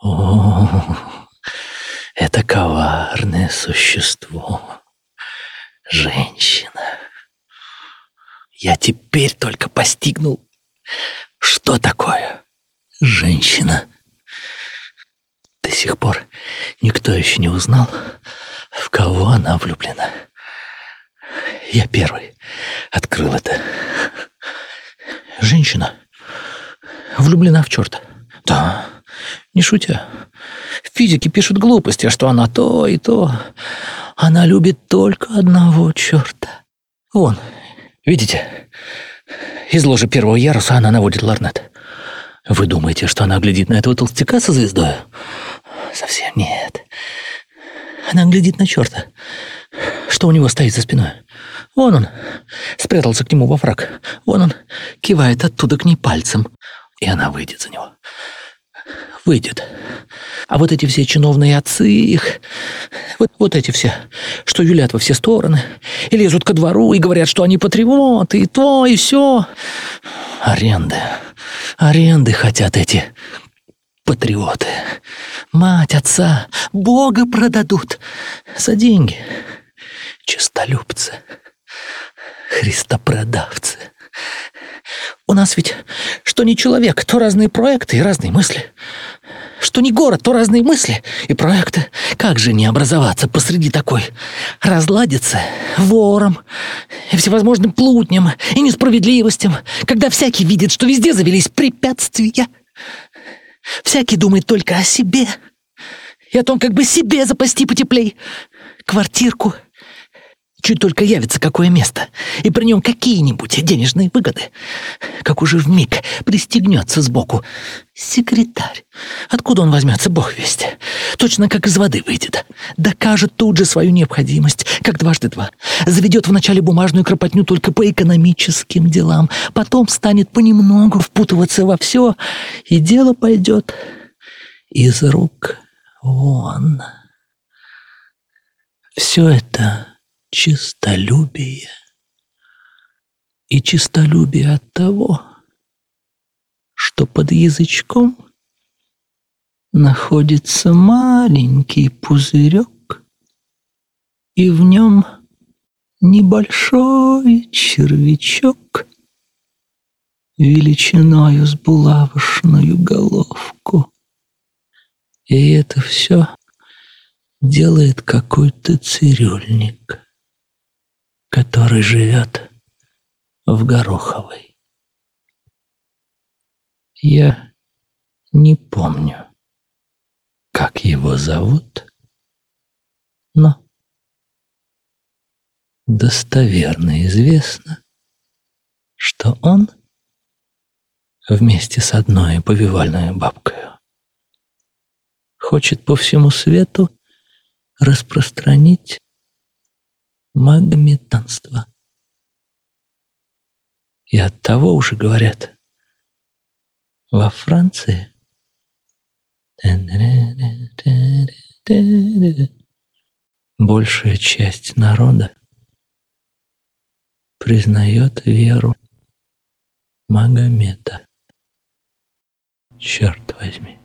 О, это коварное существо. Женщина. Я теперь только постигнул, что такое женщина. До сих пор никто еще не узнал, в кого она влюблена. Я первый открыл это. Женщина влюблена в черта. Да, не шутя. Физики пишут глупости, что она то и то. Она любит только одного черта. Вон, видите? Из ложи первого яруса она наводит ларнет. Вы думаете, что она глядит на этого толстяка со звездой? Совсем нет. Она глядит на черта. Что у него стоит за спиной? Вон он. Спрятался к нему во фраг. Вон он. Кивает оттуда к ней пальцем. И она выйдет за него. Выйдет. А вот эти все чиновные отцы их... Вот, вот эти все, что юлят во все стороны, и лезут ко двору, и говорят, что они патриоты, и то, и все. Аренды. Аренды хотят эти патриоты. Мать, отца, Бога продадут за деньги. Чистолюбцы. Христопродавцы. У нас ведь что не человек, то разные проекты и разные мысли. Что не город, то разные мысли и проекты. Как же не образоваться посреди такой разладиться вором и всевозможным плутням и несправедливостям, когда всякий видит, что везде завелись препятствия. Всякий думает только о себе и о том, как бы себе запасти потеплей. Квартирку — Чуть только явится какое место, и при нем какие-нибудь денежные выгоды, как уже в миг пристегнется сбоку секретарь. Откуда он возьмется, бог весть. Точно как из воды выйдет. Докажет тут же свою необходимость, как дважды два. Заведет вначале бумажную кропотню только по экономическим делам, потом станет понемногу впутываться во все, и дело пойдет из рук вон. Все это чистолюбие. И чистолюбие от того, что под язычком находится маленький пузырек, и в нем небольшой червячок величиною с булавочную головку. И это все делает какой-то цирюльник который живет в Гороховой. Я не помню, как его зовут, но достоверно известно, что он вместе с одной повивальной бабкой хочет по всему свету распространить магометанство. И от того уже говорят, во Франции большая часть народа признает веру Магомета. Черт возьми.